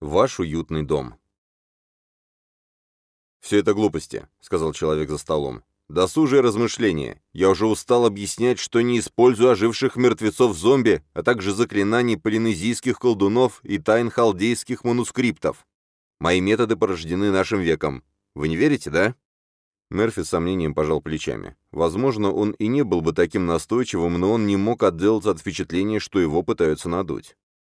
Ваш уютный дом. «Все это глупости», — сказал человек за столом. «Досужие размышления. Я уже устал объяснять, что не использую оживших мертвецов-зомби, а также заклинаний полинезийских колдунов и тайн халдейских манускриптов. Мои методы порождены нашим веком. Вы не верите, да?» Мерфи с сомнением пожал плечами. Возможно, он и не был бы таким настойчивым, но он не мог отделаться от впечатления, что его пытаются надуть.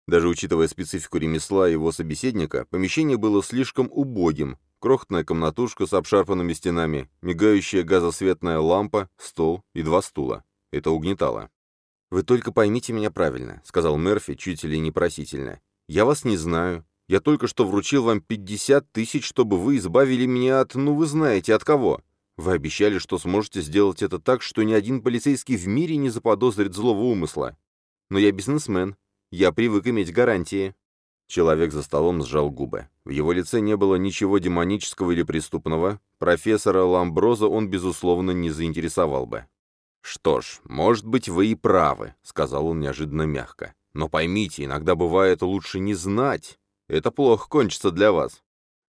Даже учитывая специфику ремесла его собеседника, помещение было слишком убогим. Крохотная комнатушка с обшарпанными стенами, мигающая газосветная лампа, стол и два стула. Это угнетало. «Вы только поймите меня правильно», — сказал Мерфи чуть ли не просительно. «Я вас не знаю. Я только что вручил вам 50 тысяч, чтобы вы избавили меня от... ну вы знаете, от кого. Вы обещали, что сможете сделать это так, что ни один полицейский в мире не заподозрит злого умысла. Но я бизнесмен, я привык иметь гарантии». Человек за столом сжал губы. В его лице не было ничего демонического или преступного. Профессора Ламброза он, безусловно, не заинтересовал бы. «Что ж, может быть, вы и правы», — сказал он неожиданно мягко. «Но поймите, иногда бывает лучше не знать. Это плохо кончится для вас».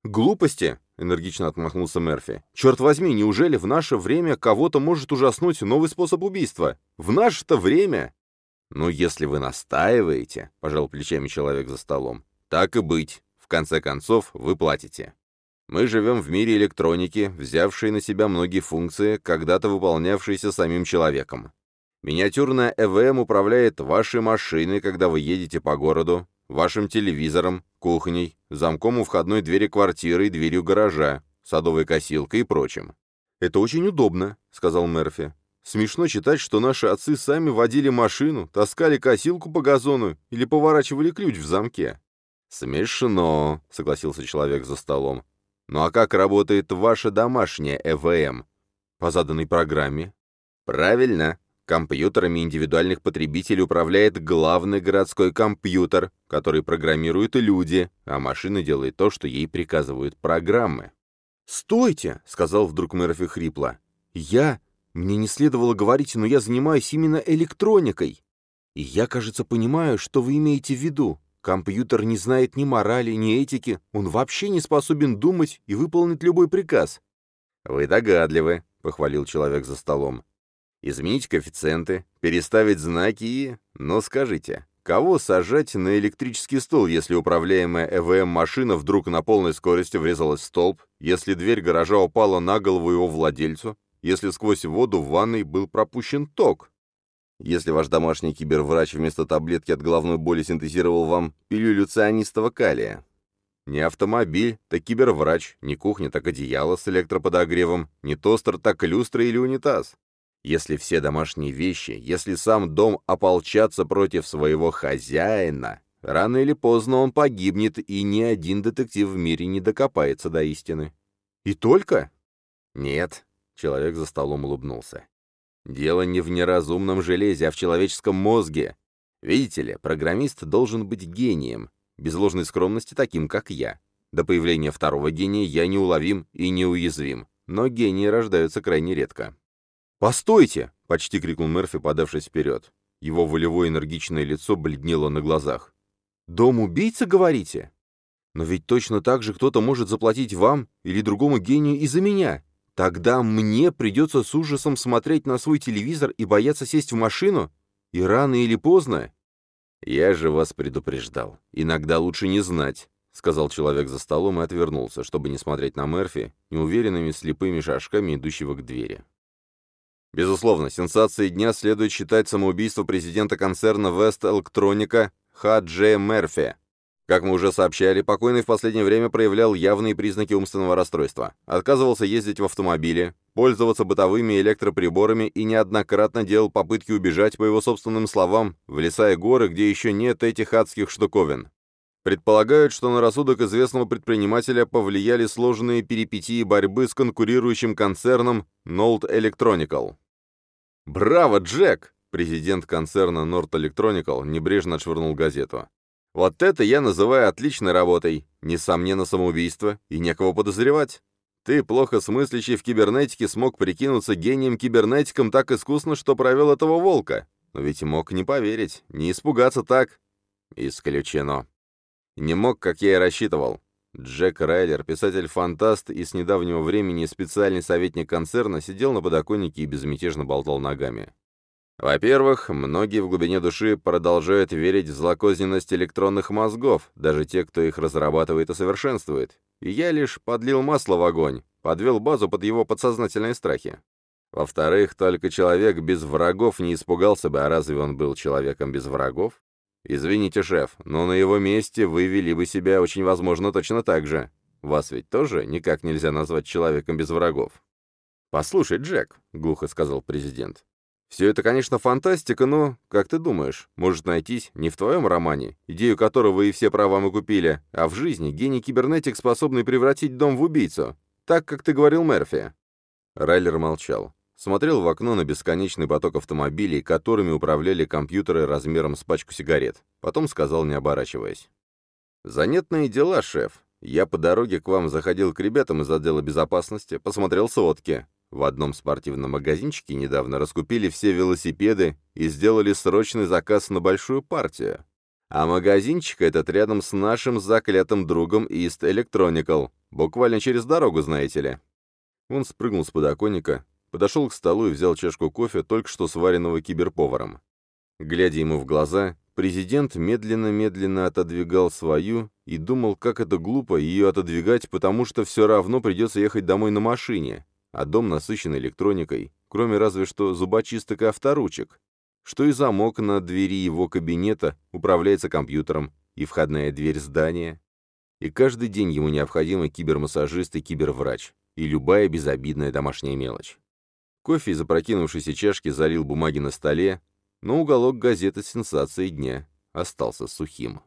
«Глупости!» — энергично отмахнулся Мерфи. «Черт возьми, неужели в наше время кого-то может ужаснуть новый способ убийства? В наше-то время!» «Ну, если вы настаиваете», — пожал плечами человек за столом, — «так и быть. В конце концов, вы платите. Мы живем в мире электроники, взявшей на себя многие функции, когда-то выполнявшиеся самим человеком. Миниатюрная ЭВМ управляет вашей машиной, когда вы едете по городу, вашим телевизором, кухней, замком у входной двери квартиры и дверью гаража, садовой косилкой и прочим. «Это очень удобно», — сказал Мерфи. Смешно читать, что наши отцы сами водили машину, таскали косилку по газону или поворачивали ключ в замке. «Смешно», — согласился человек за столом. «Ну а как работает ваша домашняя ЭВМ?» «По заданной программе». «Правильно. Компьютерами индивидуальных потребителей управляет главный городской компьютер, который программируют люди, а машина делает то, что ей приказывают программы». «Стойте!» — сказал вдруг Мерфи хрипло. «Я мне не следовало говорить, но я занимаюсь именно электроникой. И я, кажется, понимаю, что вы имеете в виду. Компьютер не знает ни морали, ни этики, он вообще не способен думать и выполнить любой приказ. «Вы догадливы», — похвалил человек за столом. «Изменить коэффициенты, переставить знаки и... Но скажите, кого сажать на электрический стол, если управляемая ЭВМ-машина вдруг на полной скорости врезалась в столб, если дверь гаража упала на голову его владельцу, если сквозь воду в ванной был пропущен ток. Если ваш домашний киберврач вместо таблетки от головной боли синтезировал вам пилюлю цианистого калия. Не автомобиль, так киберврач, не кухня, так одеяло с электроподогревом, не тостер, так люстра или унитаз. Если все домашние вещи, если сам дом ополчатся против своего хозяина, рано или поздно он погибнет, и ни один детектив в мире не докопается до истины. И только? Нет, Человек за столом улыбнулся. «Дело не в неразумном железе, а в человеческом мозге. Видите ли, программист должен быть гением, без ложной скромности таким, как я. До появления второго гения я неуловим и неуязвим, но гении рождаются крайне редко». «Постойте!» — почти крикнул Мерфи, подавшись вперед. Его волевое энергичное лицо бледнело на глазах. «Дом убийцы, говорите? Но ведь точно так же кто-то может заплатить вам или другому гению из-за меня. Тогда мне придется с ужасом смотреть на свой телевизор и бояться сесть в машину? И рано или поздно? Я же вас предупреждал. Иногда лучше не знать, — сказал человек за столом и отвернулся, чтобы не смотреть на Мерфи, неуверенными слепыми шажками, идущего к двери. Безусловно, сенсацией дня следует считать самоубийство президента концерна West Electronica Ха Дж. Мерфи, как мы уже сообщали, покойный в последнее время проявлял явные признаки умственного расстройства. Отказывался ездить в автомобиле, пользоваться бытовыми электроприборами и неоднократно делал попытки убежать, по его собственным словам, в леса и горы, где еще нет этих адских штуковин. Предполагают, что на рассудок известного предпринимателя повлияли сложные перипетии борьбы с конкурирующим концерном Nolt Electronical. «Браво, Джек!» Президент концерна Nord Electronical небрежно отшвырнул газету. Вот это я называю отличной работой. Несомненно, самоубийство, и некого подозревать. Ты, плохо смыслящий в кибернетике, смог прикинуться гением-кибернетиком так искусно, что провел этого волка. Но ведь мог не поверить, не испугаться так. Исключено. Не мог, как я и рассчитывал. Джек Райлер, писатель-фантаст и с недавнего времени специальный советник концерна, сидел на подоконнике и безмятежно болтал ногами. Во-первых, многие в глубине души продолжают верить в злокозненность электронных мозгов, даже те, кто их разрабатывает и совершенствует. И я лишь подлил масло в огонь, подвел базу под его подсознательные страхи. Во-вторых, только человек без врагов не испугался бы, а разве он был человеком без врагов? Извините, шеф, но на его месте вы вели бы себя очень возможно точно так же. Вас ведь тоже никак нельзя назвать человеком без врагов. «Послушай, Джек», — глухо сказал президент, все это, конечно, фантастика, но, как ты думаешь, может найтись не в твоем романе, идею которого и все права мы купили, а в жизни гений-кибернетик, способный превратить дом в убийцу, так, как ты говорил Мерфи?» Райлер молчал. Смотрел в окно на бесконечный поток автомобилей, которыми управляли компьютеры размером с пачку сигарет. Потом сказал, не оборачиваясь. «Занятные дела, шеф. Я по дороге к вам заходил к ребятам из отдела безопасности, посмотрел сводки. В одном спортивном магазинчике недавно раскупили все велосипеды и сделали срочный заказ на большую партию. А магазинчик этот рядом с нашим заклятым другом East Electronical. Буквально через дорогу, знаете ли. Он спрыгнул с подоконника, подошел к столу и взял чашку кофе, только что сваренного киберповаром. Глядя ему в глаза, президент медленно-медленно отодвигал свою и думал, как это глупо ее отодвигать, потому что все равно придется ехать домой на машине, а дом насыщен электроникой, кроме разве что зубочисток и авторучек, что и замок на двери его кабинета управляется компьютером, и входная дверь здания. И каждый день ему необходимы кибермассажист и киберврач, и любая безобидная домашняя мелочь. Кофе из опрокинувшейся чашки залил бумаги на столе, но уголок газеты «Сенсации дня» остался сухим.